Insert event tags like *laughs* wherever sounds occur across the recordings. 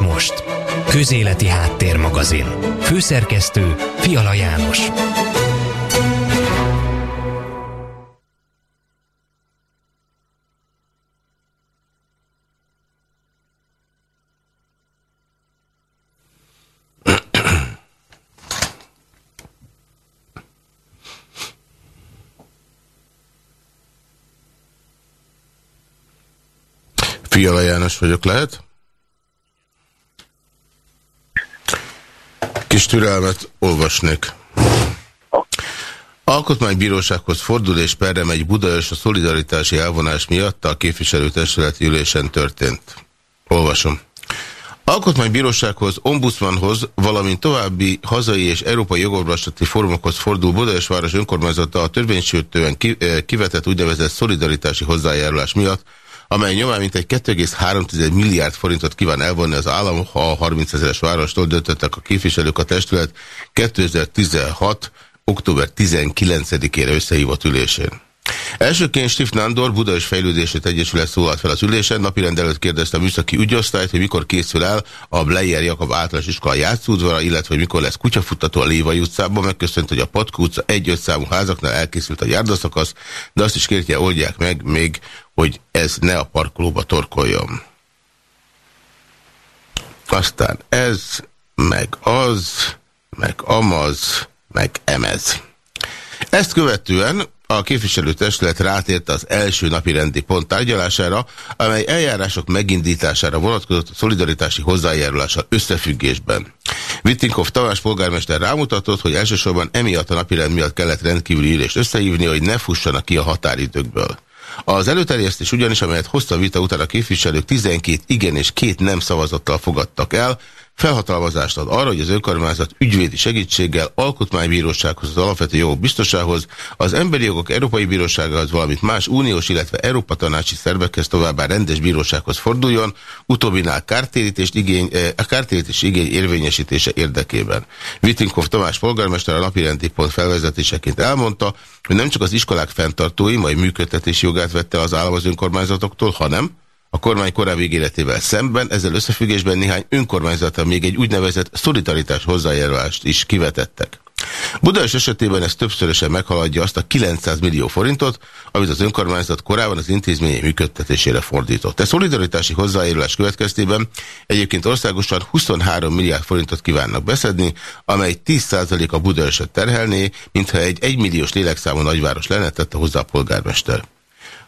most. Közéleti Háttérmagazin. Főszerkesztő Fiala János. Fiala János vagyok, lehet? Kis türelmet olvasnék. Alkotmánybírósághoz fordul és perre megy Budaörs a szolidaritási elvonás miatt a képviselőtestületi ülésen történt. Olvasom. Alkotmánybírósághoz, ombudsmanhoz, valamint további hazai és európai jogorvoslati fórumokhoz fordul Budaörs város önkormányzata a törvénysőtően eh, kivetett úgynevezett szolidaritási hozzájárulás miatt, amely nyomán mintegy 2,3 milliárd forintot kíván elvonni az állam, ha a 30 ezeres várostól döntöttek a képviselők a testület 2016. október 19-ére összehívott ülésén. Elsőként Stif Nándor Budaös Fejlődését Egyesület szólalt fel az ülésen, napirend előtt kérdezte a műszaki ügyosztályt, hogy mikor készül el a Blejer Jakab általános iskola játszódvara, illetve hogy mikor lesz kutyafuttató a Lévai utcában. Megköszönt, hogy a Patka utca egy-öt számú házaknál elkészült a járdaszakasz, de azt is kértje, oldják meg még, hogy ez ne a parkolóba torkoljon. Aztán ez, meg az, meg amaz, meg emez. Ezt követően a képviselőtestület rátért az első napi rendi pont tárgyalására, amely eljárások megindítására vonatkozott a szolidaritási hozzájárulással összefüggésben. Wittinghoff Tamás polgármester rámutatott, hogy elsősorban emiatt a napirend miatt kellett rendkívüli ülést összehívni, hogy ne fussanak ki a határidőkből. Az előterjesztés ugyanis, amelyet hozta vita után a képviselők 12 igen és két nem szavazattal fogadtak el, felhatalmazást ad arra, hogy az önkormányzat ügyvédi segítséggel alkotmánybírósághoz, az alapvető jogok biztosához, az emberi jogok Európai Bíróságához, valamint más uniós, illetve Európa tanácsi szervekhez továbbá rendes bírósághoz forduljon, utóbbinál kártérítést igény, eh, a kártérítés igény érvényesítése érdekében. Wittinghoff Tamás polgármester a napirendi pont felvezetéseként elmondta, hogy nem csak az iskolák fenntartói, majd működtetési jogát vette az állam az önkormányzatoktól, hanem a kormány korábbi ígéretével szemben, ezzel összefüggésben néhány önkormányzata még egy úgynevezett szolidaritás hozzájárulást is kivetettek. Budapest esetében ez többszörösen meghaladja azt a 900 millió forintot, amit az önkormányzat korábban az intézménye működtetésére fordított. A szolidaritási hozzájárulás következtében egyébként országosan 23 milliárd forintot kívánnak beszedni, amely 10% a Budaörsöt terhelné, mintha egy egymilliós lélekszámú nagyváros lenne, tette hozzá a polgármester.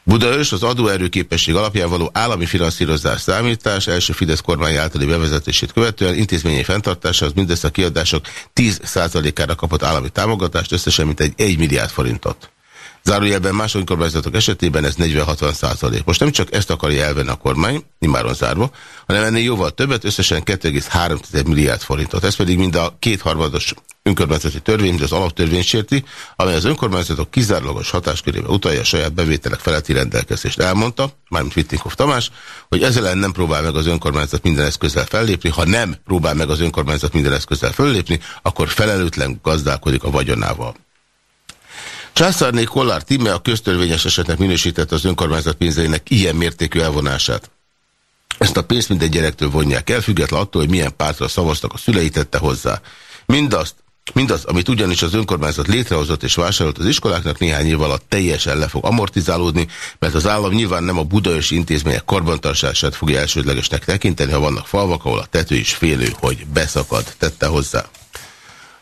Budaörs az adóerőképesség alapján való állami finanszírozás számítás első Fidesz kormány általi bevezetését követően intézményi fenntartása az mindössze a kiadások 10%-ára kapott állami támogatást, összesen mint egy 1 milliárd forintot. Zárójelben más önkormányzatok esetében ez 40-60 százalék. Most nem csak ezt akarja elvenni a kormány, immáron zárva, hanem ennél jóval többet, összesen 2,3 milliárd forintot. Ez pedig mind a kétharmados önkormányzati törvény, mint az alaptörvény sérti, amely az önkormányzatok kizárólagos hatáskörébe utalja a saját bevételek feletti rendelkezést. Elmondta, mármint Wittinghoff Tamás, hogy ezzel nem próbál meg az önkormányzat minden eszközzel fellépni, ha nem próbál meg az önkormányzat minden eszközzel fellépni, akkor felelőtlen gazdálkodik a vagyonával. Császárné Kollár Timme a köztörvényes esetnek minősítette az önkormányzat pénzeinek ilyen mértékű elvonását. Ezt a pénzt minden gyerektől vonják el, független attól, hogy milyen pártra szavaztak a szülei tette hozzá. Mindazt, Mindaz, amit ugyanis az önkormányzat létrehozott és vásárolt az iskoláknak néhány év alatt teljesen le fog amortizálódni, mert az állam nyilván nem a budaösi intézmények karbantartását fogja elsődlegesnek tekinteni, ha vannak falvak, ahol a tető is félő, hogy beszakad, tette hozzá.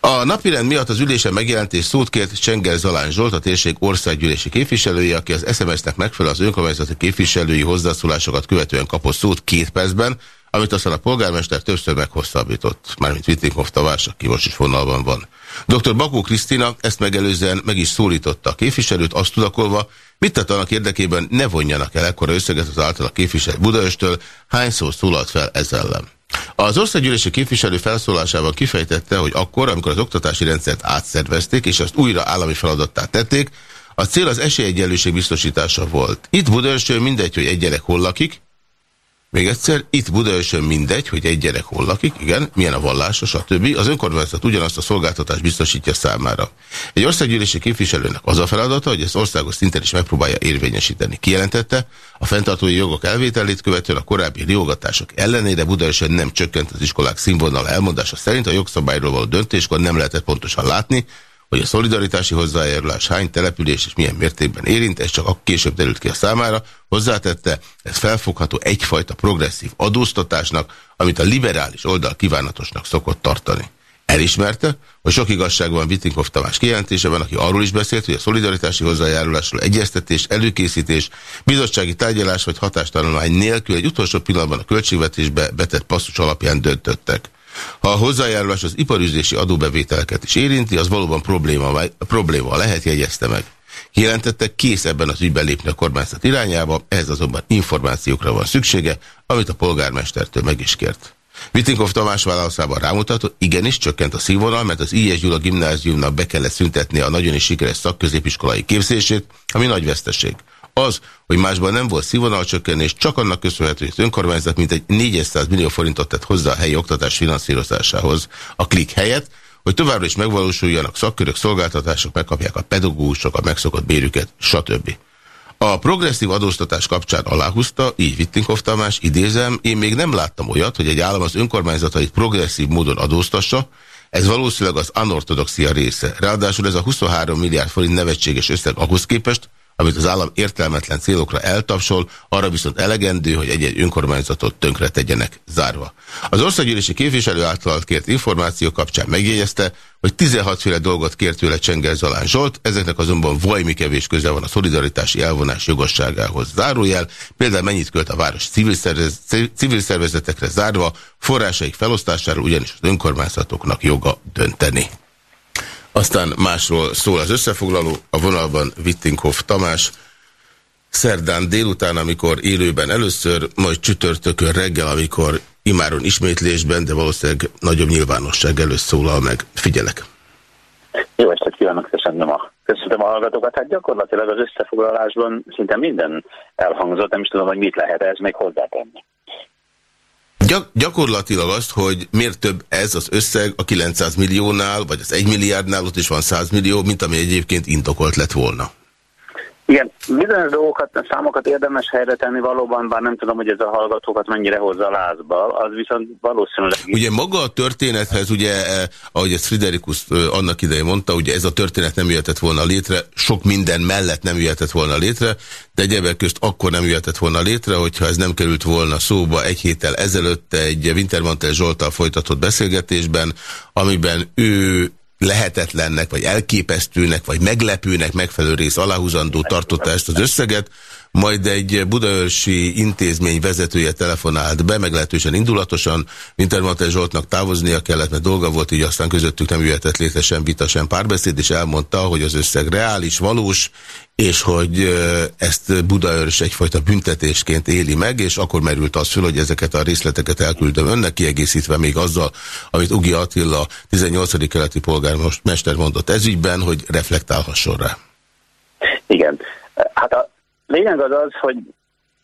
A napirend miatt az ülésen megjelent és szót kért Csenger Zalán Zsolt, a térség országgyűlési képviselője, aki az SMS-nek megfelel az önkormányzati képviselői hozzászólásokat követően kapott szót két percben, amit aztán a polgármester többször meghosszabbított, mármint Wittinghoff Tavás, aki most is vonalban van. Dr. Bakó Krisztina ezt megelőzően meg is szólította a képviselőt, azt tudakolva, mit tett annak érdekében ne vonjanak el ekkora összeget az által a képviselő Budaöstől, hányszor szólalt fel ezzel ellen. Az országgyűlési képviselő felszólásában kifejtette, hogy akkor, amikor az oktatási rendszert átszervezték, és azt újra állami feladattá tették, a cél az esélyegyenlőség biztosítása volt. Itt Budaörsön mindegy, hogy egy gyerek hol lakik, még egyszer, itt Budaörsön mindegy, hogy egy gyerek hol lakik, igen, milyen a vallása, stb. Az önkormányzat ugyanazt a szolgáltatást biztosítja számára. Egy országgyűlési képviselőnek az a feladata, hogy ezt országos szinten is megpróbálja érvényesíteni. Kijelentette, a fenntartói jogok elvételét követően a korábbi riogatások ellenére Budaörsön nem csökkent az iskolák színvonal elmondása szerint a jogszabályról való döntéskor nem lehetett pontosan látni, hogy a szolidaritási hozzájárulás hány település és milyen mértékben érint, ez csak később derült ki a számára. Hozzátette, ez felfogható egyfajta progresszív adóztatásnak, amit a liberális oldal kívánatosnak szokott tartani. Elismerte, hogy sok igazság van Wittinghoff Tamás kijelentéseben, aki arról is beszélt, hogy a szolidaritási hozzájárulásról egyeztetés, előkészítés, bizottsági tárgyalás vagy hatástanulmány nélkül egy utolsó pillanatban a költségvetésbe betett passzus alapján döntöttek. Ha a hozzájárulás az iparüzési adóbevételeket is érinti, az valóban probléma, probléma lehet, jegyezte meg. Kijelentette, kész ebben az ügyben lépni a kormányzat irányába, ehhez azonban információkra van szüksége, amit a polgármestertől meg is kért. Wittinghoff Tamás válaszában rámutatott, igenis csökkent a színvonal, mert az I.S. Gyula gimnáziumnak be kellett szüntetni a nagyon is sikeres szakközépiskolai képzését, ami nagy veszteség. Az, hogy másban nem volt színvonalcsökkenés, csak annak köszönhető, hogy az önkormányzat mintegy 400 millió forintot tett hozzá a helyi oktatás finanszírozásához. A klik helyett, hogy továbbra is megvalósuljanak szakkörök, szolgáltatások, megkapják a pedagógusok a megszokott bérüket, stb. A progresszív adóztatás kapcsán aláhúzta, így Wittinghoff Tamás, idézem, én még nem láttam olyat, hogy egy állam az önkormányzatait progresszív módon adóztassa, ez valószínűleg az anortodoxia része. Ráadásul ez a 23 milliárd forint nevetséges összeg ahhoz képest, amit az állam értelmetlen célokra eltapsol, arra viszont elegendő, hogy egy-egy önkormányzatot tönkre tegyenek zárva. Az országgyűlési képviselő által kért információ kapcsán megjegyezte, hogy 16 féle dolgot kért tőle Csenger Zalán Zsolt, ezeknek azonban vajmi kevés köze van a szolidaritási elvonás jogosságához. Zárójel, például mennyit költ a város civil, szervez, civil szervezetekre zárva, forrásaik felosztásáról ugyanis az önkormányzatoknak joga dönteni. Aztán másról szól az összefoglaló, a vonalban Wittinghoff Tamás, szerdán délután, amikor élőben először, majd csütörtökön reggel, amikor imáron ismétlésben, de valószínűleg nagyobb nyilvánosság előtt szólal meg. Figyelek! Jó estét kívánok, köszönöm a, köszönöm a hallgatókat. Hát gyakorlatilag az összefoglalásban szinte minden elhangzott, nem is tudom, hogy mit lehet ez még hozzátenni. Gyak gyakorlatilag azt, hogy miért több ez az összeg a 900 milliónál, vagy az 1 milliárdnál, ott is van 100 millió, mint ami egyébként indokolt lett volna. Igen, bizonyos dolgokat, számokat érdemes helyre tenni valóban, bár nem tudom, hogy ez a hallgatókat mennyire hozza lázba, az viszont valószínűleg... Ugye maga a történethez, ugye, eh, ahogy ezt Friderikus eh, annak idején mondta, ugye ez a történet nem jöhetett volna létre, sok minden mellett nem jöhetett volna létre, de egyebek közt akkor nem jöhetett volna létre, hogyha ez nem került volna szóba egy héttel ezelőtt egy Wintermantel Zsoltal folytatott beszélgetésben, amiben ő lehetetlennek, vagy elképesztőnek, vagy meglepőnek megfelelő rész aláhúzandó tartotta ezt az összeget, majd egy budaörsi intézmény vezetője telefonált be, meglehetősen indulatosan, Wintermantel Zsoltnak távoznia kellett, mert dolga volt, így aztán közöttük nem jöhetett létre sem vita, sem párbeszéd, és elmondta, hogy az összeg reális, valós, és hogy ezt Budaörs egyfajta büntetésként éli meg, és akkor merült az föl, hogy ezeket a részleteket elküldöm önnek, kiegészítve még azzal, amit Ugi Attila, 18. keleti polgármester mondott ezügyben, hogy reflektálhasson rá. Igen. Hát a lényeg az az, hogy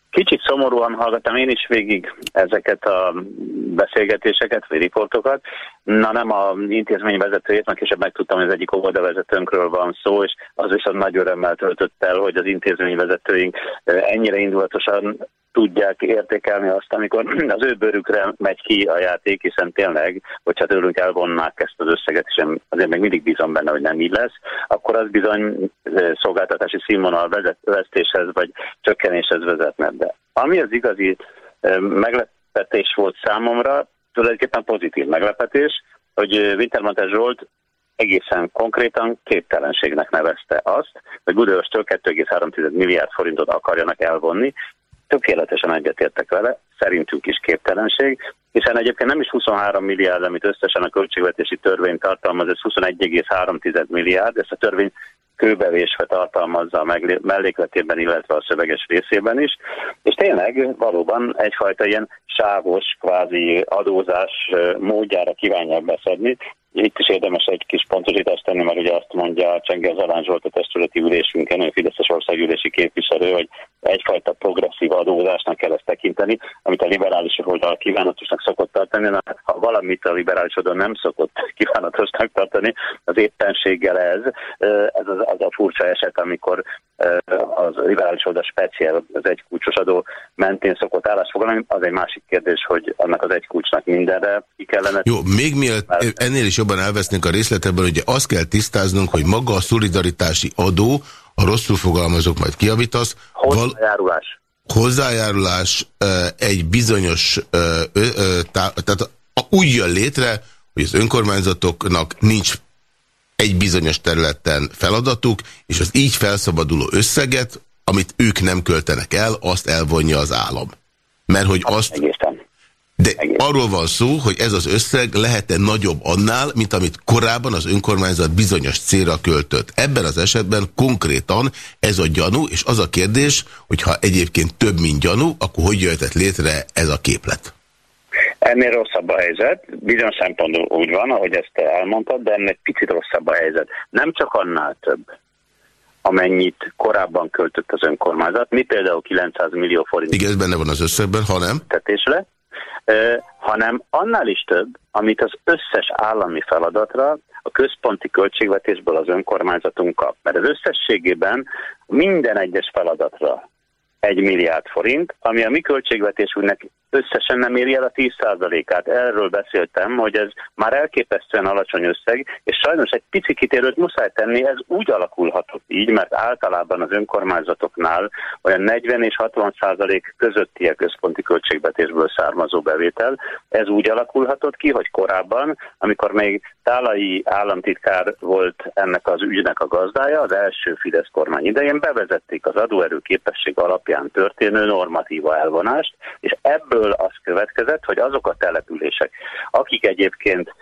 kicsit szomorúan hallgattam én is végig ezeket a beszélgetéseket, vagy riportokat. Na nem a intézmény vezetőjét, mert később megtudtam, hogy az egyik vezetőnkről van szó, és az viszont nagy örömmel töltött el, hogy az intézmény vezetőink ennyire indulatosan tudják értékelni azt, amikor *clears throat* az ő bőrükre megy ki a játék, hiszen tényleg, hogyha tőlünk elvonnák ezt az összeget, és én azért még mindig bízom benne, hogy nem így lesz, akkor az bizony szolgáltatási színvonal vesztéshez vagy csökkenéshez vezetne. De ami az igazi meglepetés volt számomra, tulajdonképpen pozitív meglepetés, hogy Wintermantel Zsolt egészen konkrétan képtelenségnek nevezte azt, hogy Budaörstől 2,3 milliárd forintot akarjanak elvonni, tökéletesen egyetértek vele, szerintünk is képtelenség, hiszen egyébként nem is 23 milliárd, amit összesen a költségvetési törvény tartalmaz, ez 21,3 milliárd, ezt a törvény kőbevésve tartalmazza a mellékletében, illetve a szöveges részében is, és tényleg valóban egyfajta ilyen sávos, kvázi adózás módjára kívánják beszedni, itt is érdemes egy kis pontosítást tenni, mert ugye azt mondja Csengel Zalán Zsolt a testületi ülésünkön, a Fideszes országgyűlési képviselő, hogy egyfajta progresszív adózásnak kell ezt tekinteni, amit a liberális oldal kívánatosnak szokott tartani, na, ha valamit a liberális oldal nem szokott *laughs* kívánatosnak tartani, az éppenséggel ez, ez az, az a furcsa eset, amikor az liberális oldal speciál az egy kulcsos adó mentén szokott állásfoglalni, az egy másik kérdés, hogy annak az egy kulcsnak mindenre ki kellene. Jó, még mielőtt ennél is jobban elvesznénk a részletebben, ugye azt kell tisztáznunk, hogy maga a szolidaritási adó, a rosszul fogalmazok, majd kiavítasz. Hozzájárulás. Hozzájárulás egy bizonyos, tehát úgy jön létre, hogy az önkormányzatoknak nincs egy bizonyos területen feladatuk, és az így felszabaduló összeget, amit ők nem költenek el, azt elvonja az állam. Mert hogy azt... Egészen. De arról van szó, hogy ez az összeg lehet-e nagyobb annál, mint amit korábban az önkormányzat bizonyos célra költött. Ebben az esetben konkrétan ez a gyanú, és az a kérdés, hogyha egyébként több, mint gyanú, akkor hogy jöhetett létre ez a képlet? Ennél rosszabb a helyzet, bizonyos szempontból úgy van, ahogy ezt te elmondtad, de ennél picit rosszabb a helyzet. Nem csak annál több, amennyit korábban költött az önkormányzat, mi például 900 millió forint. Igen, ez benne van az összegben, ha nem? Tetésre, hanem annál is több, amit az összes állami feladatra a központi költségvetésből az önkormányzatunk kap. Mert az összességében minden egyes feladatra egy milliárd forint, ami a mi költségvetésünknek összesen nem éri el a 10%-át. Erről beszéltem, hogy ez már elképesztően alacsony összeg, és sajnos egy pici kitérőt muszáj tenni, ez úgy alakulhatott így, mert általában az önkormányzatoknál olyan 40 és 60 százalék közötti a központi költségvetésből származó bevétel. Ez úgy alakulhatott ki, hogy korábban, amikor még Tálai államtitkár volt ennek az ügynek a gazdája, az első Fidesz kormány idején bevezették az adóerő képesség alapján történő normatíva elvonást, és ebből ebből az következett, hogy azok a települések, akik egyébként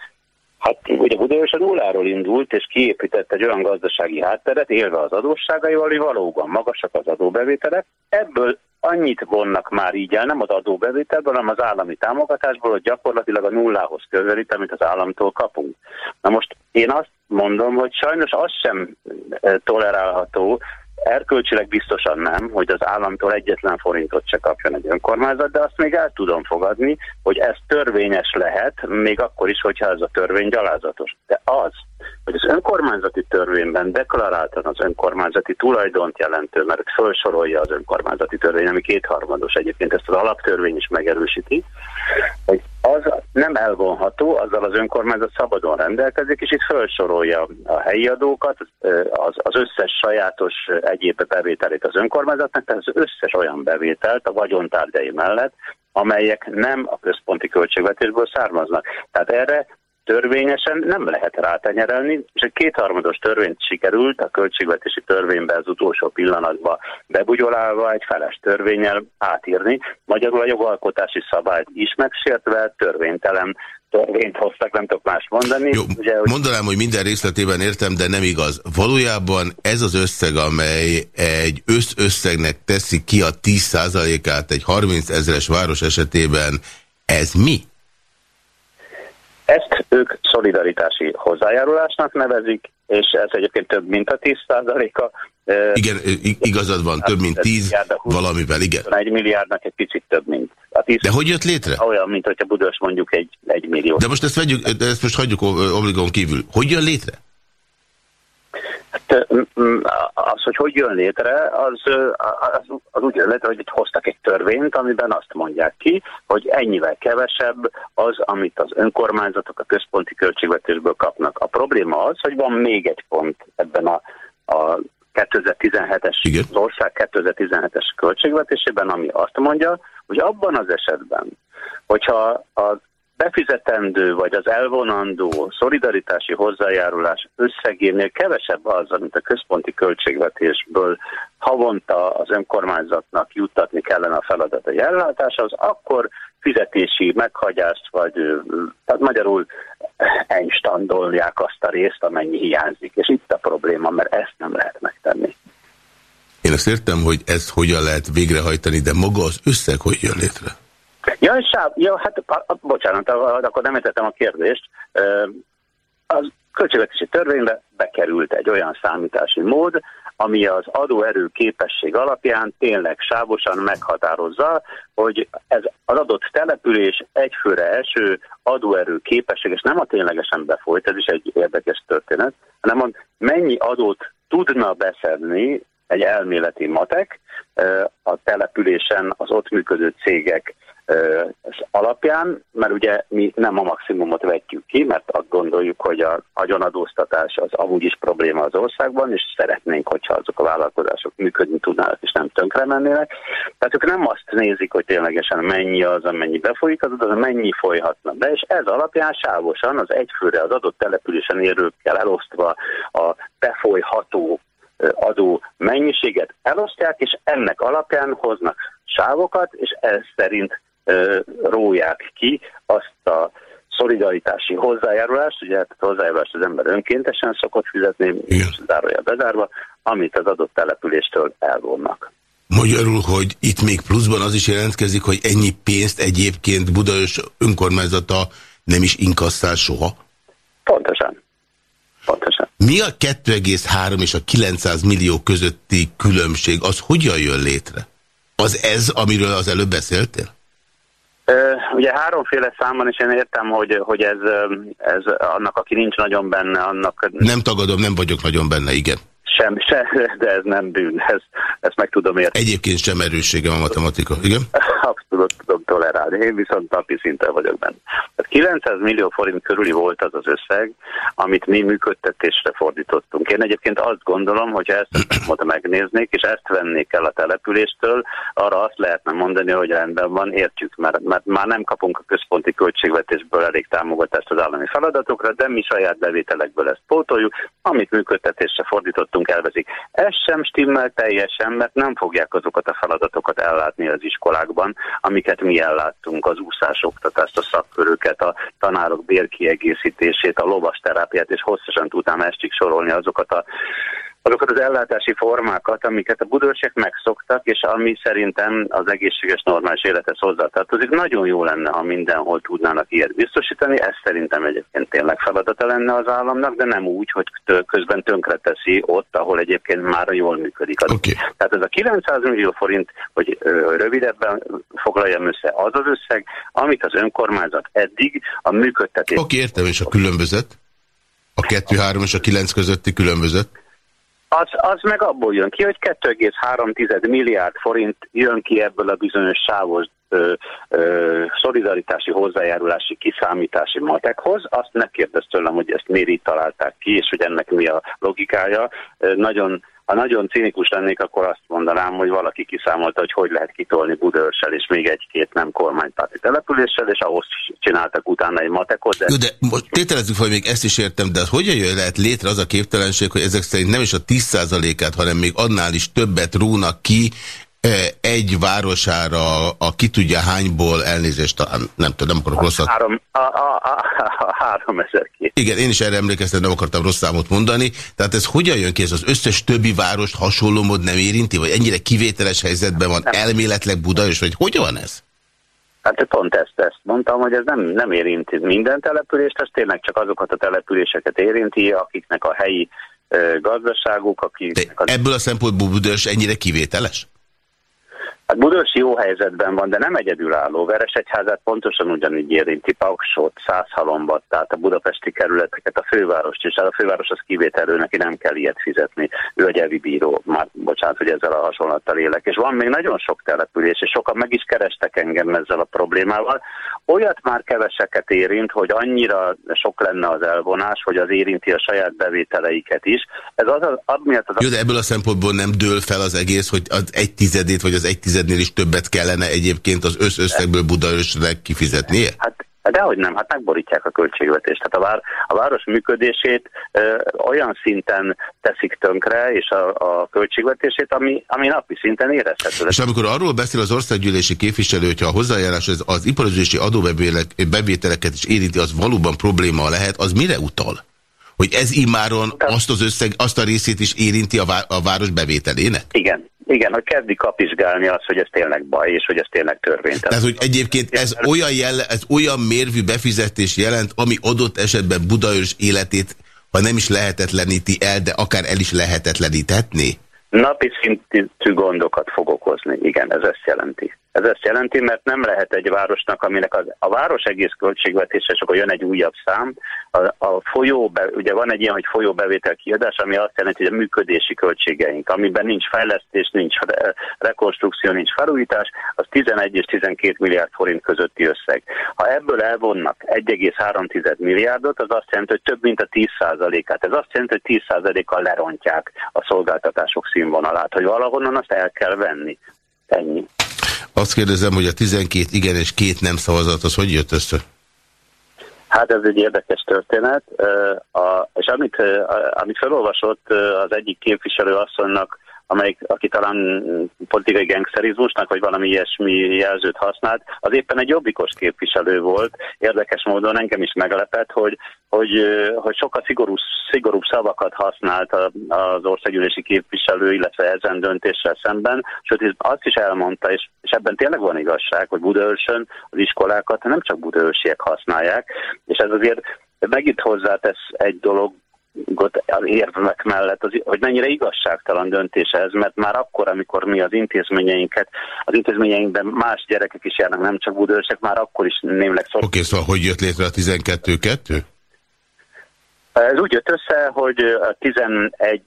Hát ugye Budaörse nulláról indult, és kiépített egy olyan gazdasági hátteret, élve az adósságaival, hogy valóban magasak az adóbevételek. Ebből annyit vonnak már így el, nem az adóbevételből, hanem az állami támogatásból, hogy gyakorlatilag a nullához közelít, amit az államtól kapunk. Na most én azt mondom, hogy sajnos az sem eh, tolerálható, Erkölcsileg biztosan nem, hogy az államtól egyetlen forintot se kapjon egy önkormányzat, de azt még el tudom fogadni, hogy ez törvényes lehet, még akkor is, hogyha ez a törvény gyalázatos. De az, hogy az önkormányzati törvényben deklaráltan az önkormányzati tulajdont jelentő, mert felsorolja az önkormányzati törvény, ami kétharmados egyébként, ezt az alaptörvény is megerősíti, hogy az nem elvonható, azzal az önkormányzat szabadon rendelkezik, és itt felsorolja a helyi adókat, az, az összes sajátos egyéb bevételét az önkormányzatnak, tehát az összes olyan bevételt a vagyontárgyai mellett, amelyek nem a központi költségvetésből származnak. Tehát erre törvényesen nem lehet rátenyerelni, és egy kétharmados törvényt sikerült a költségvetési törvénybe az utolsó pillanatban bebugyolálva egy feles törvényel átírni, magyarul a jogalkotási szabályt is megsértve törvénytelen törvényt hoztak, nem tudok más mondani. Jó, Ugye, hogy... mondanám, hogy minden részletében értem, de nem igaz. Valójában ez az összeg, amely egy összösszegnek teszi ki a 10%-át egy 30 ezeres város esetében, ez mi? Ezt ők szolidaritási hozzájárulásnak nevezik, és ez egyébként több, mint a 10%-a. Igen, igazad van, több mint 10 valamivel, igen. Egy milliárdnak egy picit több, mint a 10. De hogy jött létre? Olyan, mint hogyha Budös mondjuk egy, egy millió. De most ezt, vegyük, ezt most hagyjuk obligon kívül. Hogy jön létre? Hát, az, hogy hogy jön létre, az, az, az úgy jön létre, hogy itt hoztak egy törvényt, amiben azt mondják ki, hogy ennyivel kevesebb az, amit az önkormányzatok a központi költségvetésből kapnak. A probléma az, hogy van még egy pont ebben a, a 2017-es, az ország 2017-es költségvetésében, ami azt mondja, hogy abban az esetben, hogyha az befizetendő vagy az elvonandó szolidaritási hozzájárulás összegénél kevesebb az, amit a központi költségvetésből havonta az önkormányzatnak juttatni kellene a feladatai ellátáshoz, akkor fizetési meghagyást, vagy tehát magyarul enstandolják azt a részt, amennyi hiányzik. És itt a probléma, mert ezt nem lehet megtenni. Én azt értem, hogy ezt hogyan lehet végrehajtani, de maga az összeg hogy jön létre? Ja, sáv, ja, hát a, a, bocsánat, akkor nem értettem a kérdést. Az költségvetési törvénybe bekerült egy olyan számítási mód, ami az adóerő képesség alapján tényleg sávosan meghatározza, hogy ez az adott település egyfőre eső adóerő képesség, és nem a ténylegesen befolyt, ez is egy érdekes történet, hanem a mennyi adót tudna beszedni egy elméleti matek a településen az ott működő cégek alapján, mert ugye mi nem a maximumot vetjük ki, mert azt gondoljuk, hogy a agyonadóztatás az amúgy is probléma az országban, és szeretnénk, hogyha azok a vállalkozások működni tudnának, és nem tönkre mennének. Tehát ők nem azt nézik, hogy ténylegesen mennyi az, amennyi befolyik, az, az mennyi folyhatna be, és ez alapján sávosan az egyfőre az adott településen érőkkel elosztva a befolyható adó mennyiséget elosztják, és ennek alapján hoznak sávokat, és ez szerint róják ki azt a szolidaritási hozzájárulást, ugye hát a hozzájárulást az ember önkéntesen szokott fizetni, zárója bezárva, amit az adott településtől elvonnak. Magyarul, hogy itt még pluszban az is jelentkezik, hogy ennyi pénzt egyébként Budaörs önkormányzata nem is inkasszál soha? Pontosan. Pontosan. Mi a 2,3 és a 900 millió közötti különbség? Az hogyan jön létre? Az ez, amiről az előbb beszéltél? Ugye háromféle számban, és én értem, hogy, hogy ez, ez annak, aki nincs nagyon benne, annak... Nem tagadom, nem vagyok nagyon benne, igen. Sem, se, de ez nem bűn, ezt, ezt meg tudom érteni. Egyébként sem erősségem a matematika, igen? *laughs* Tudom tolerálni, én viszont napi szinten vagyok benne. Tehát 900 millió forint körüli volt az az összeg, amit mi működtetésre fordítottunk. Én egyébként azt gondolom, hogy ezt *coughs* a megnéznék, és ezt vennék el a településtől, arra azt lehetne mondani, hogy rendben van, értjük, mert, mert már nem kapunk a központi költségvetésből elég támogatást az állami feladatokra, de mi saját bevételekből ezt pótoljuk, amit működtetésre fordítottunk, elvezik. Ez sem stimmel teljesen, mert nem fogják azokat a feladatokat ellátni az iskolákban, amiket mi elláttunk, az úszásoktatást, a szakköröket, a tanárok bérkiegészítését, a lovas terápiát, és hosszasan tudnám estig sorolni azokat a azokat az ellátási formákat, amiket a budőrsek megszoktak, és ami szerintem az egészséges normális élethez hozzátartozik. Nagyon jó lenne, ha mindenhol tudnának ilyet biztosítani, ez szerintem egyébként tényleg feladata lenne az államnak, de nem úgy, hogy közben tönkreteszi ott, ahol egyébként már jól működik. Okay. Tehát ez a 900 millió forint, hogy rövidebben foglaljam össze, az az összeg, amit az önkormányzat eddig a működtetés... Oké, okay, értem, és a különbözet? A 2-3 és a 9 közötti különbözet? Az, az meg abból jön ki, hogy 2,3 milliárd forint jön ki ebből a bizonyos sávos ö, ö, szolidaritási hozzájárulási kiszámítási matekhoz. Azt megkérdez tőlem, hogy ezt miért találták ki, és hogy ennek mi a logikája. Ö, nagyon ha nagyon cinikus lennék, akkor azt mondanám, hogy valaki kiszámolta, hogy hogy lehet kitolni Budőrsel és még egy-két nem kormánypárti településsel, és ahhoz csináltak utána egy matekot. De... Jó, de most tételezzük, hogy még ezt is értem, de hogyan jön lehet létre az a képtelenség, hogy ezek szerint nem is a 10%-át, hanem még annál is többet rónak ki egy városára, a ki tudja hányból elnézést, talán nem tudom, nem akarok rosszat. Három, a, a, a, a, három ezer. Igen, én is erre emlékeztem, nem akartam rossz számot mondani. Tehát ez hogyan jön ki? Ez az összes többi várost hasonló mód nem érinti? Vagy ennyire kivételes helyzetben van nem. elméletleg Budajos? Vagy hogyan van ez? Hát pont ezt, ezt mondtam, hogy ez nem, nem érinti minden települést, ez tényleg csak azokat a településeket érinti, akiknek a helyi gazdaságuk, akiknek... De ebből a szempontból Budajos ennyire kivételes? Hát Budős jó helyzetben van, de nem egyedülálló. Veresegyházát pontosan ugyanígy érinti Paksot, Százhalombat, tehát a budapesti kerületeket, a fővárost is. Hát a főváros az kivételő, neki nem kell ilyet fizetni. Ő egy elvi bíró, már bocsánat, hogy ezzel a hasonlattal élek. És van még nagyon sok település, és sokan meg is kerestek engem ezzel a problémával. Olyat már keveseket érint, hogy annyira sok lenne az elvonás, hogy az érinti a saját bevételeiket is. Ez az, az, az miatt az... Jó, de ebből a szempontból nem dől fel az egész, hogy az egy tizedét vagy az egy tizednél is többet kellene egyébként az összösszekből Budaörsnek kifizetnie? Hát Dehogy nem, hát megborítják a költségvetést. Hát a, vár, a város működését ö, olyan szinten teszik tönkre, és a, a költségvetését, ami, ami napi szinten érezhető. És amikor arról beszél az országgyűlési képviselő, hogyha a hozzájárás az, az iparozési adóbevételeket is érinti, az valóban probléma lehet, az mire utal? Hogy ez immáron azt az összeg, azt a részét is érinti a, vá a város bevételének? Igen, igen, hogy kezdi kapizsgálni azt, hogy ez tényleg baj, és hogy ez tényleg törvénytelen. Tehát, hogy egyébként ez olyan, jelle, ez olyan mérvű befizetés jelent, ami adott esetben Budaörs életét ha nem is lehetetleníti el, de akár el is lehetetleníthetni? Napi szintű gondokat fog okozni, igen, ez ezt jelenti. Ez ezt jelenti, mert nem lehet egy városnak, aminek az, a város egész költségvetése, és akkor jön egy újabb szám, a, a folyó, ugye van egy ilyen, hogy folyóbevétel kiadás, ami azt jelenti, hogy a működési költségeink, amiben nincs fejlesztés, nincs re, rekonstrukció, nincs felújítás, az 11 és 12 milliárd forint közötti összeg. Ha ebből elvonnak 1,3 milliárdot, az azt jelenti, hogy több mint a 10 át Ez azt jelenti, hogy 10 kal lerontják a szolgáltatások színvonalát, hogy valahonnan azt el kell venni. Ennyi. Azt kérdezem, hogy a 12 igen és két nem szavazat, az hogy jött össze? Hát ez egy érdekes történet, és amit, amit felolvasott az egyik képviselő asszonynak amelyik, aki talán politikai gengszerizmusnak, vagy valami ilyesmi jelzőt használt, az éppen egy jobbikos képviselő volt. Érdekes módon engem is meglepett, hogy, hogy, hogy sokkal szigorú, szigorúbb szavakat használt az országgyűlési képviselő, illetve ezen döntéssel szemben, sőt azt is elmondta, és, és ebben tényleg van igazság, hogy Budaörsön az iskolákat nem csak budaörsiek használják, és ez azért megint hozzátesz egy dolog, az érvek mellett, az, hogy mennyire igazságtalan döntés ez, mert már akkor, amikor mi az intézményeinket, az intézményeinkben más gyerekek is járnak, nem csak budősek, már akkor is némleg szok. Oké, okay, szóval hogy jött létre a 12-2? Ez úgy jött össze, hogy a 11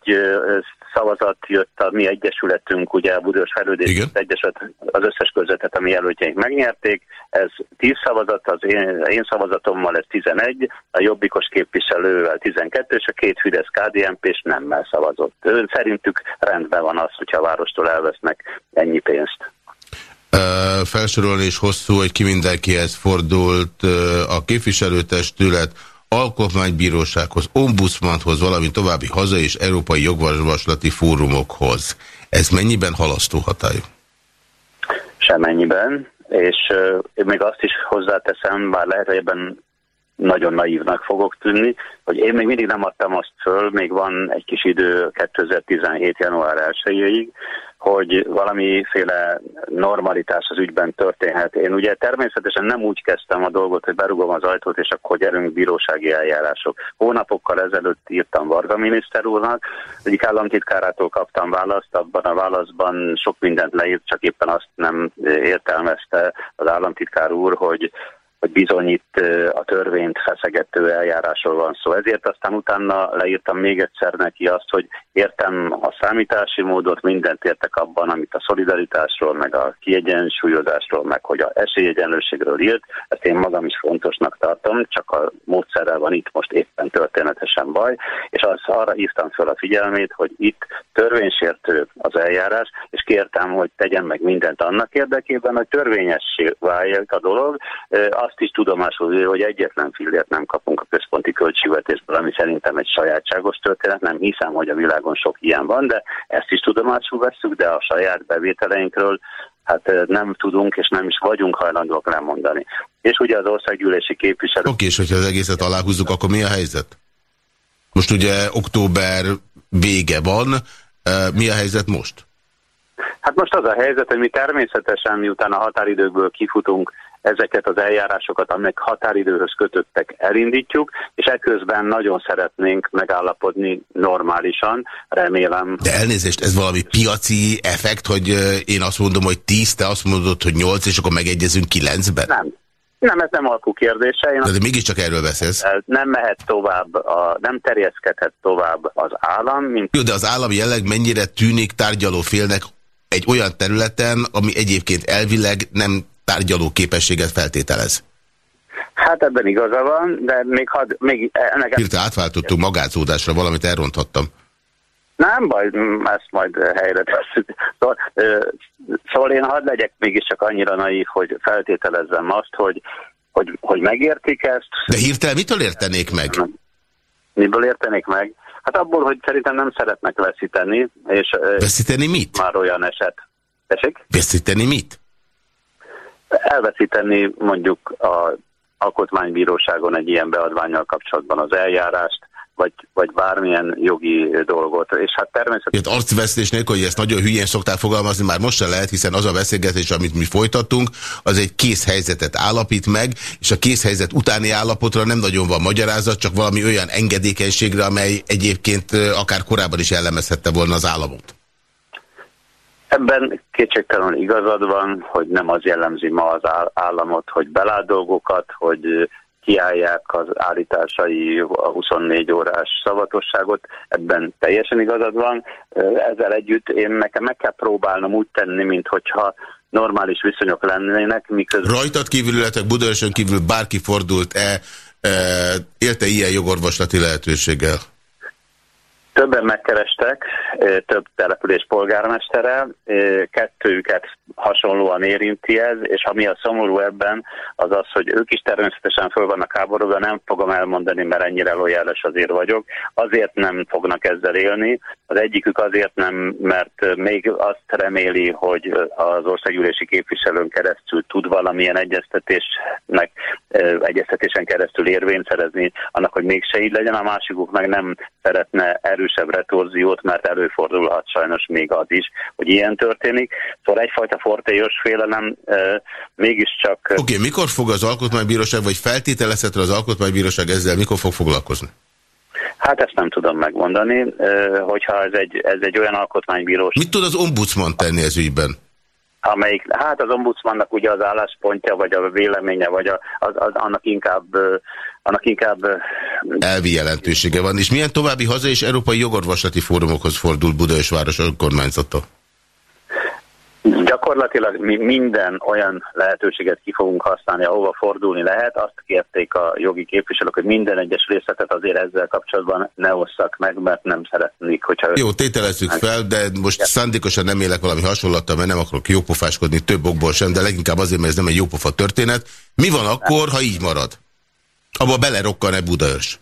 szavazat jött a mi egyesületünk, ugye a Budős Fejlődés Egyesület, az összes közvetet, ami jelöltjeink megnyerték. Ez 10 szavazat, az én, én szavazatommal ez 11, a jobbikos képviselővel 12, és a két Fidesz KDNP és nemmel szavazott. Szerintük rendben van az, hogyha a várostól elvesznek ennyi pénzt. Uh, felsorolni is hosszú, hogy ki mindenkihez fordult uh, a képviselőtestület, alkotmánybírósághoz, ombudsmanhoz, valamint további hazai és európai jogvaslati fórumokhoz. Ez mennyiben halasztó hatály? Semennyiben, és uh, én még azt is hozzáteszem, bár lehet, hogy ebben nagyon naívnak fogok tűnni, hogy én még mindig nem adtam azt föl, még van egy kis idő 2017. január 1-ig, hogy valamiféle normalitás az ügyben történhet. Én ugye természetesen nem úgy kezdtem a dolgot, hogy berugom az ajtót, és akkor gyerünk bírósági eljárások. Hónapokkal ezelőtt írtam Varga miniszter úrnak, egyik államtitkárától kaptam választ, abban a válaszban sok mindent leírt, csak éppen azt nem értelmezte az államtitkár úr, hogy hogy bizony itt a törvényt feszegető eljárásról van szó. Ezért aztán utána leírtam még egyszer neki azt, hogy értem a számítási módot, mindent értek abban, amit a szolidaritásról, meg a kiegyensúlyozásról, meg hogy a esélyegyenlőségről írt, ezt én magam is fontosnak tartom, csak a módszerrel van itt most éppen történetesen baj, és az, arra hívtam fel a figyelmét, hogy itt törvénysértő az eljárás, és kértem, hogy tegyen meg mindent annak érdekében, hogy törvényessé váljék a dolog, azt is tudomásul hogy egyetlen fillért nem kapunk a központi költségvetésből, ami szerintem egy sajátságos történet, nem hiszem, hogy a világon sok ilyen van, de ezt is tudomásul veszük, de a saját bevételeinkről hát nem tudunk és nem is vagyunk hajlandók lemondani. És ugye az országgyűlési képviselő... Oké, és hogyha az egészet aláhúzzuk, akkor mi a helyzet? Most ugye október vége van, mi a helyzet most? Hát most az a helyzet, hogy mi természetesen miután a határidőkből kifutunk, ezeket az eljárásokat, amelyek határidőhöz kötöttek, elindítjuk, és ekközben nagyon szeretnénk megállapodni normálisan, remélem. De elnézést, ez valami piaci effekt, hogy én azt mondom, hogy 10, te azt mondod, hogy 8, és akkor megegyezünk 9-ben? Nem. Nem, ez nem alkú kérdése. Én de, de mégiscsak erről beszélsz. Nem mehet tovább, a, nem terjeszkedhet tovább az állam, mint... Jó, de az állam jelleg mennyire tűnik tárgyaló félnek egy olyan területen, ami egyébként elvileg nem tárgyaló képességet feltételez. Hát ebben igaza van, de még, had, még ennek... Hirte átváltottunk magázódásra, valamit elronthattam. Nem baj, ezt majd helyre tesszük. Szóval, szóval én hadd legyek mégiscsak annyira naív, hogy feltételezzem azt, hogy, hogy, hogy megértik ezt. De hirtelen mitől értenék meg? Miből értenék meg? Hát abból, hogy szerintem nem szeretnek veszíteni. És veszíteni mit? Már olyan eset. Tessék? Veszíteni mit? Elveszíteni mondjuk a alkotmánybíróságon egy ilyen beadványal kapcsolatban az eljárást, vagy, vagy bármilyen jogi dolgot. És hát természetesen... Itt arcvesztés nélkül, hogy ezt nagyon hülyén szokták fogalmazni, már most se lehet, hiszen az a beszélgetés, amit mi folytattunk, az egy kész helyzetet állapít meg, és a kész helyzet utáni állapotra nem nagyon van magyarázat, csak valami olyan engedékenységre, amely egyébként akár korábban is jellemezhette volna az államot. Ebben kétségtelenül igazad van, hogy nem az jellemzi ma az államot, hogy belát dolgokat, hogy kiállják az állításai a 24 órás szavatosságot, ebben teljesen igazad van. Ezzel együtt én nekem meg kell próbálnom úgy tenni, mint hogyha normális viszonyok lennének, miközben... Rajtad kívül, illetve Budaörsön kívül bárki fordult-e, e, élte ilyen jogorvoslati lehetőséggel? Többen megkerestek, több település polgármestere, kettőjüket hasonlóan érinti ez, és ami a szomorú ebben, az az, hogy ők is természetesen föl vannak háborodva, nem fogom elmondani, mert ennyire lojális azért vagyok. Azért nem fognak ezzel élni. Az egyikük azért nem, mert még azt reméli, hogy az országgyűlési képviselőn keresztül tud valamilyen egyeztetésnek, egyeztetésen keresztül érvényt szerezni, annak, hogy mégse így legyen. A másikuk meg nem szeretne erősebb retorziót, mert előfordulhat sajnos még az is, hogy ilyen történik. Szóval egyfajta fortélyos félelem e, mégiscsak... Oké, okay, mikor fog az Alkotmánybíróság, vagy feltételezhetre az Alkotmánybíróság ezzel mikor fog foglalkozni? Hát ezt nem tudom megmondani, hogyha ez egy, ez egy olyan alkotmánybíróság... Mit tud az ombudsman tenni ez ügyben? Amelyik, hát az ombudsmannak ugye az álláspontja, vagy a véleménye, vagy a, az, az, annak inkább, annak inkább... Elvi jelentősége van. És milyen további haza- és európai jogorvoslati fórumokhoz fordul Budaörs város önkormányzata? Gyakorlatilag mi minden olyan lehetőséget ki fogunk használni, ahova fordulni lehet. Azt kérték a jogi képviselők, hogy minden egyes részletet azért ezzel kapcsolatban ne osszak meg, mert nem szeretnék, hogyha... Jó, tételezzük fel, de most ja. szándékosan nem élek valami hasonlattal, mert nem akarok jópofáskodni több okból sem, de leginkább azért, mert ez nem egy jópofa történet. Mi van akkor, ha így marad? Abba belerokkan-e Budaörs?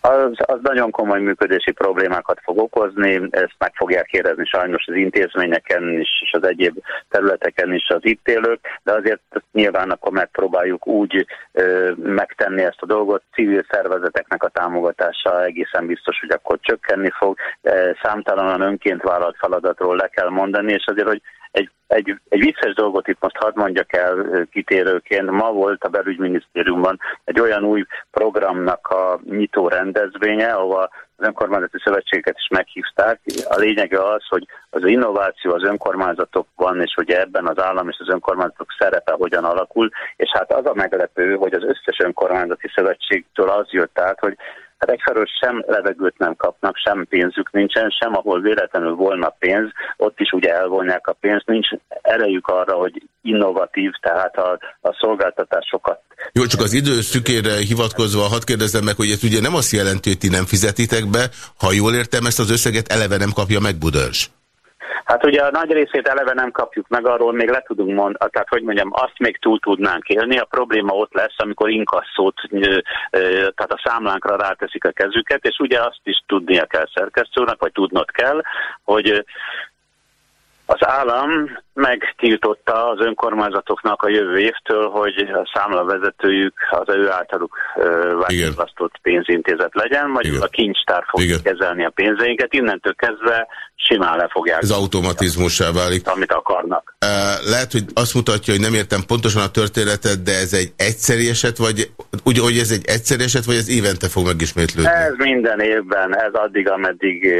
Az, az nagyon komoly működési problémákat fog okozni, ezt meg fogják érezni sajnos az intézményeken is, és az egyéb területeken is az itt élők, de azért nyilván akkor megpróbáljuk úgy ö, megtenni ezt a dolgot, civil szervezeteknek a támogatása egészen biztos, hogy akkor csökkenni fog, számtalanan önként vállalt feladatról le kell mondani, és azért, hogy egy, egy, egy vicces dolgot itt most hadd mondjak el kitérőként. Ma volt a belügyminisztériumban egy olyan új programnak a nyitó rendezvénye, ahol az önkormányzati szövetségeket is meghívták. A lényege az, hogy az innováció az önkormányzatokban, és hogy ebben az állam és az önkormányzatok szerepe hogyan alakul, és hát az a meglepő, hogy az összes önkormányzati szövetségtől az jött át, hogy Hát egyfelől sem levegőt nem kapnak, sem pénzük nincsen, sem ahol véletlenül volna pénz, ott is ugye elvonják a pénzt, nincs erejük arra, hogy innovatív, tehát a, a szolgáltatásokat. Jó, csak az idő szükére hivatkozva, hadd kérdezzem meg, hogy ez ugye nem azt jelenti, hogy ti nem fizetitek be, ha jól értem, ezt az összeget eleve nem kapja meg Budörs. Hát ugye a nagy részét eleve nem kapjuk meg, arról még le tudunk mondani, tehát hogy mondjam, azt még túl tudnánk élni. A probléma ott lesz, amikor inkasszót, tehát a számlánkra ráteszik a kezüket, és ugye azt is tudnia kell szerkesztőnek, vagy tudnod kell, hogy az állam megtiltotta az önkormányzatoknak a jövő évtől, hogy a számlavezetőjük az ő általuk választott pénzintézet legyen, Igen. a kincstár fog Igen. kezelni a pénzeinket. Innentől kezdve simán le fogják. Ez automatizmussá válik. Amit akarnak. Lehet, hogy azt mutatja, hogy nem értem pontosan a történetet, de ez egy egyszeri eset, vagy úgy, hogy ez egy egyszeri eset, vagy ez évente fog megismétlődni? Ez minden évben, ez addig, ameddig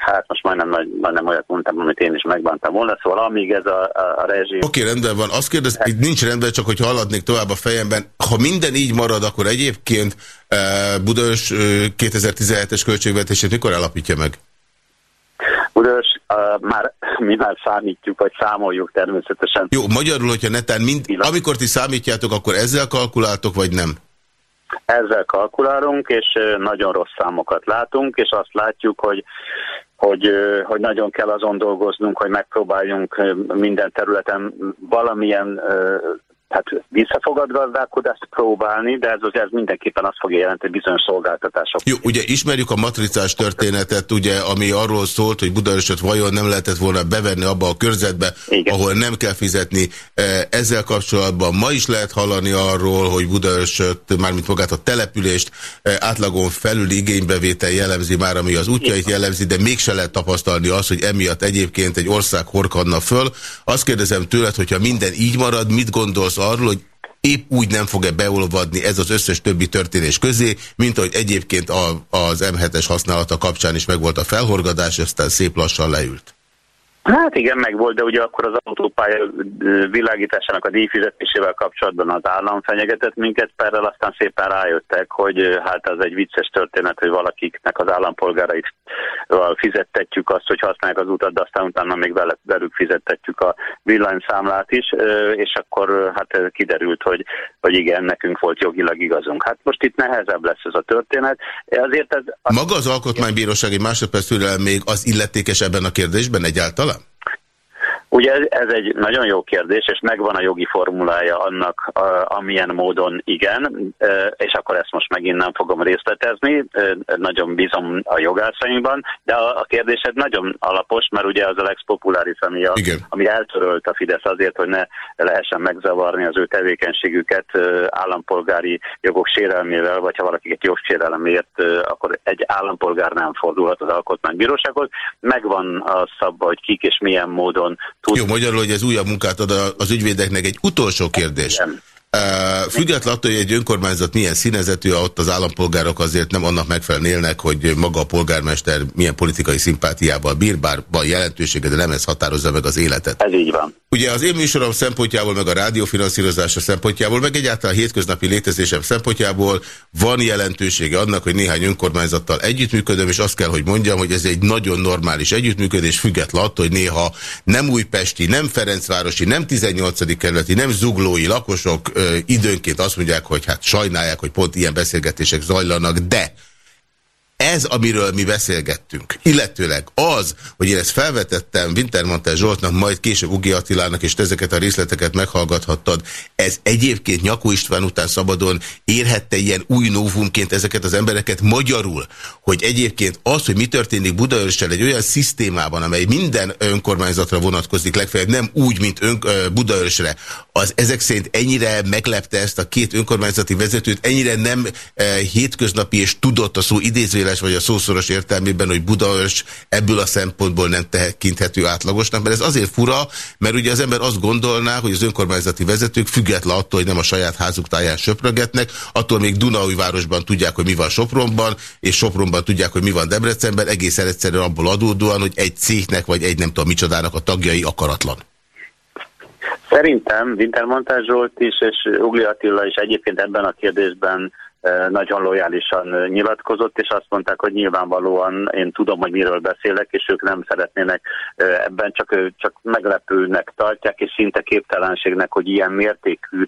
hát most majdnem, majdnem olyat mondtam, amit én is megbántam volna, szóval amíg ez a, a, a. Oké, okay, rendben van. Azt kérdez, hogy nincs rendben, csak hogy haladnék tovább a fejemben. Ha minden így marad, akkor egyébként Budaörs uh, 2017-es költségvetését mikor alapítja meg? Budaörs uh, már mi már számítjuk, vagy számoljuk természetesen. Jó, magyarul, hogyha netán mind, amikor ti számítjátok, akkor ezzel kalkuláltok, vagy nem? Ezzel kalkulálunk, és nagyon rossz számokat látunk, és azt látjuk, hogy hogy, hogy nagyon kell azon dolgoznunk, hogy megpróbáljunk minden területen valamilyen hát visszafogad gazdálkodást próbálni, de ez, ez mindenképpen azt fogja jelenteni, bizonyos szolgáltatások. Jó, ugye ismerjük a matricás történetet, ugye, ami arról szólt, hogy Budaörsöt vajon nem lehetett volna bevenni abba a körzetbe, Igen. ahol nem kell fizetni. E, ezzel kapcsolatban ma is lehet hallani arról, hogy Budaörsöt, mármint magát a települést e, átlagon felül igénybevétel jellemzi már, ami az útjait jellemzi, de mégse lehet tapasztalni azt, hogy emiatt egyébként egy ország horkanna föl. Azt kérdezem tőled, hogyha minden így marad, mit gondolsz arról, hogy épp úgy nem fog-e beolvadni ez az összes többi történés közé, mint ahogy egyébként a, az M7-es használata kapcsán is megvolt a felhorgadás, aztán szép lassan leült. Hát igen, meg volt, de ugye akkor az autópálya világításának a díjfizetésével kapcsolatban az állam fenyegetett minket, perrel aztán szépen rájöttek, hogy hát az egy vicces történet, hogy valakiknek az állampolgárait fizettetjük azt, hogy használják az utat, de aztán utána még velük fizettetjük a villanyszámlát is, és akkor hát kiderült, hogy, hogy igen, nekünk volt jogilag igazunk. Hát most itt nehezebb lesz ez a történet. Azért ez... Maga az alkotmánybíróság egy másodperc még az illetékes ebben a kérdésben egyáltalán? Fala. Ugye ez, ez egy nagyon jó kérdés, és megvan a jogi formulája annak, a, amilyen módon igen, és akkor ezt most megint nem fogom részletezni, nagyon bízom a jogászainkban, de a, a kérdésed nagyon alapos, mert ugye az a Lex Populáris, ami, a, ami eltörölt a Fidesz azért, hogy ne lehessen megzavarni az ő tevékenységüket állampolgári jogok sérelmével, vagy ha valakiket jogsérelmért, akkor egy állampolgár nem fordulhat az alkotmánybírósághoz. Megvan a szabva, hogy kik és milyen módon tud... Jó, magyarul, hogy ez újabb munkát ad az ügyvédeknek. Egy utolsó kérdés. Igen. Függetlenül attól, hogy egy önkormányzat milyen színezetű, ott az állampolgárok azért nem annak megfelelnének, hogy maga a polgármester milyen politikai szimpátiával bír, bár van jelentősége, de nem ez határozza meg az életet. Ez így van. Ugye az én műsorom szempontjából, meg a rádiófinanszírozása szempontjából, meg egyáltalán a hétköznapi létezésem szempontjából van jelentősége annak, hogy néhány önkormányzattal együttműködöm, és azt kell, hogy mondjam, hogy ez egy nagyon normális együttműködés, függetlenül attól, hogy néha nem újpesti, nem Ferencvárosi, nem 18. kerületi, nem zuglói lakosok időnként azt mondják, hogy hát sajnálják, hogy pont ilyen beszélgetések zajlanak, de ez, amiről mi beszélgettünk, illetőleg az, hogy én ezt felvetettem Wintermantel Zsoltnak, majd később Ugi Attilának, és ezeket a részleteket meghallgathattad, ez egyébként Nyakó István után szabadon érhette ilyen új novumként ezeket az embereket magyarul, hogy egyébként az, hogy mi történik Budaörssel egy olyan szisztémában, amely minden önkormányzatra vonatkozik, legfeljebb nem úgy, mint ön, Budaörsre, az ezek szerint ennyire meglepte ezt a két önkormányzati vezetőt, ennyire nem e, hétköznapi és tudott a szó idézőjeles éles, vagy a szószoros értelmében, hogy Budaörs ebből a szempontból nem tekinthető átlagosnak, mert ez azért fura, mert ugye az ember azt gondolná, hogy az önkormányzati vezetők független attól, hogy nem a saját házuk táján söprögetnek, attól még Dunaújvárosban tudják, hogy mi van Sopronban, és Sopronban tudják, hogy mi van Debrecenben, egészen egyszerűen abból adódóan, hogy egy cégnek, vagy egy nem tudom micsodának a tagjai akaratlan. Szerintem Wintermantel Zsolt is, és Ugli Attila is egyébként ebben a kérdésben nagyon lojálisan nyilatkozott, és azt mondták, hogy nyilvánvalóan én tudom, hogy miről beszélek, és ők nem szeretnének ebben, csak, csak meglepőnek tartják, és szinte képtelenségnek, hogy ilyen mértékű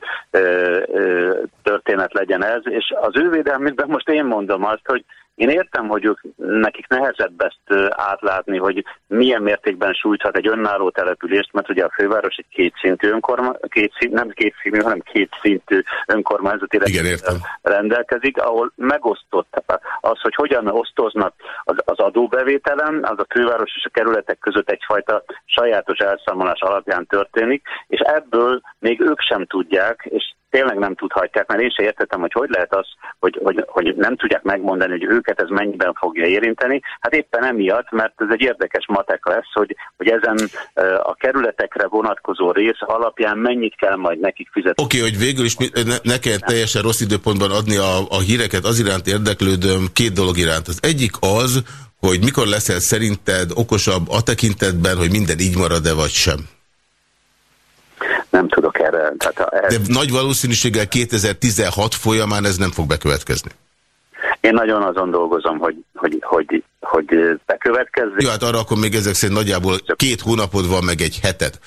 történet legyen ez. És az ő védelmükben most én mondom azt, hogy én értem, hogy ők, nekik nehezebb ezt átlátni, hogy milyen mértékben sújthat egy önálló települést, mert ugye a főváros egy kétszintű önkormányzat, két szint, nem kétszintű, hanem kétszintű önkormányzati Igen, rendelkezik, ahol megosztott az, hogy hogyan osztoznak az, az adóbevételen, az a főváros és a kerületek között egyfajta sajátos elszámolás alapján történik, és ebből még ők sem tudják, és tényleg nem tudhatják, mert én sem értettem, hogy hogy lehet az, hogy, hogy, hogy nem tudják megmondani, hogy őket ez mennyiben fogja érinteni. Hát éppen emiatt, mert ez egy érdekes matek lesz, hogy, hogy ezen a kerületekre vonatkozó rész alapján mennyit kell majd nekik fizetni. Oké, okay, hogy végül is ne, ne kell teljesen rossz időpontban adni a, a híreket, az iránt érdeklődöm két dolog iránt. Az egyik az, hogy mikor leszel szerinted okosabb a tekintetben, hogy minden így marad-e vagy sem? Tehát ez... De nagy valószínűséggel 2016 folyamán ez nem fog bekövetkezni. Én nagyon azon dolgozom, hogy, hogy, hogy, hogy bekövetkezzék. Jó, hát arra akkor még ezek szerint nagyjából két hónapod van, meg egy hetet.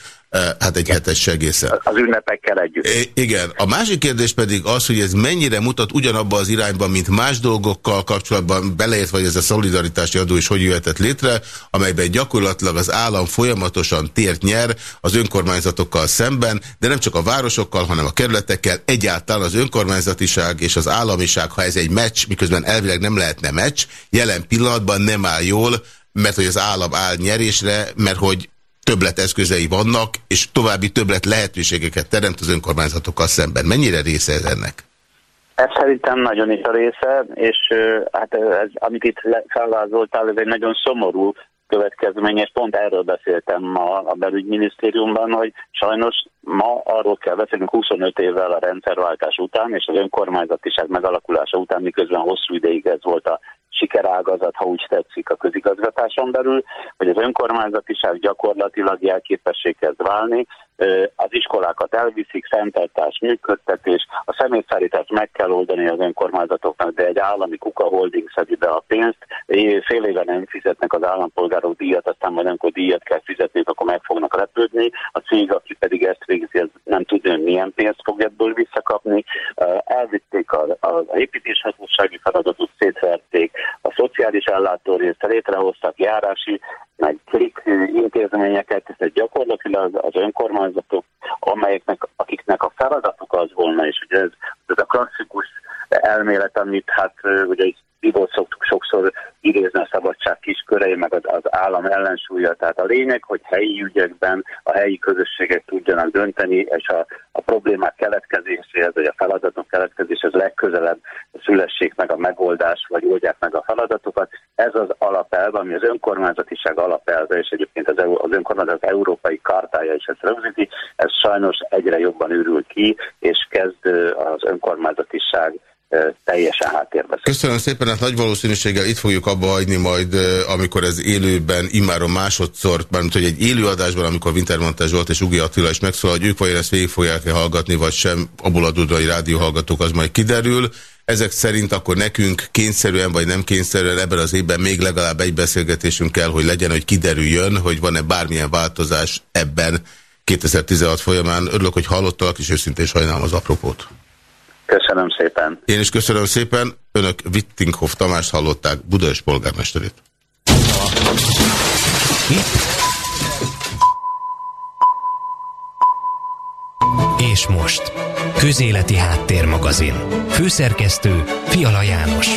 Hát egy hetes egészen. Az ünnepekkel együtt. I igen. A másik kérdés pedig az, hogy ez mennyire mutat ugyanabba az irányban, mint más dolgokkal kapcsolatban, beleért, vagy ez a szolidaritási adó is hogy jöhetett létre, amelyben gyakorlatilag az állam folyamatosan tért nyer az önkormányzatokkal szemben, de nem csak a városokkal, hanem a kerületekkel, egyáltalán az önkormányzatiság és az államiság, ha ez egy meccs, miközben elvileg nem lehetne meccs, jelen pillanatban nem áll jól, mert hogy az állam áll nyerésre, mert hogy többlet eszközei vannak, és további többlet lehetőségeket teremt az önkormányzatokkal szemben. Mennyire része ez ennek? Ez szerintem nagyon is a része, és hát ez, amit itt felvázoltál, ez egy nagyon szomorú következményes. Pont erről beszéltem ma a belügyminisztériumban, hogy sajnos ma arról kell beszélnünk 25 évvel a rendszerváltás után, és az önkormányzatiság megalakulása után, miközben hosszú ideig ez volt a sikerágazat, ha úgy tetszik a közigazgatáson belül, hogy az önkormányzatiság gyakorlatilag jelképessé kezd válni, az iskolákat elviszik, fenntartás, működtetés, a személyszállítást meg kell oldani az önkormányzatoknak, de egy állami kuka holding szedi be a pénzt, fél éve nem fizetnek az állampolgárok díjat, aztán majd amikor díjat kell fizetni, akkor meg fognak repődni, a cég, aki pedig ezt végzi, ez nem tudja, hogy milyen pénzt fog ebből visszakapni. Elvitték az építéshatósági feladatot, szétverték, a szociális ellátórészt létrehoztak, járási, meg klik intézményeket, ez gyakorlatilag az önkormányzatok, amelyeknek, akiknek a feladatuk az volna, és ugye ez, ez a klasszikus elmélet, amit hát ugye Igor szoktuk sokszor idézni a szabadság kiskörei, meg az, az állam ellensúlya. Tehát a lényeg, hogy helyi ügyekben a helyi közösségek tudjanak dönteni, és a, a problémák keletkezéséhez, vagy a feladatok keletkezéséhez legközelebb szülessék meg a megoldás, vagy oldják meg a feladatokat. Ez az alapelv, ami az önkormányzatiság alapelve, és egyébként az, az önkormányzat európai kartája is ezt rögzíti, ez sajnos egyre jobban őrül ki, és kezd az önkormányzatiság teljesen háttérbe. Köszönöm szépen, hát nagy valószínűséggel itt fogjuk abba hagyni majd, amikor ez élőben, immáron másodszor, mármint hogy egy élőadásban, amikor Wintermantel Zsolt és Ugi Attila is megszólal, hogy ők vajon ezt végig fogják-e hallgatni, vagy sem, abból adódva, hogy rádióhallgatók, az majd kiderül. Ezek szerint akkor nekünk kényszerűen vagy nem kényszerűen ebben az évben még legalább egy beszélgetésünk kell, hogy legyen, hogy kiderüljön, hogy van-e bármilyen változás ebben 2016 folyamán. Örülök, hogy hallottak, és őszintén sajnálom az apropót. Köszönöm szépen. Én is köszönöm szépen. Önök Wittinghoff Tamást hallották, Budapest polgármesterét. És most, Közéleti Háttérmagazin. Főszerkesztő Fiala János.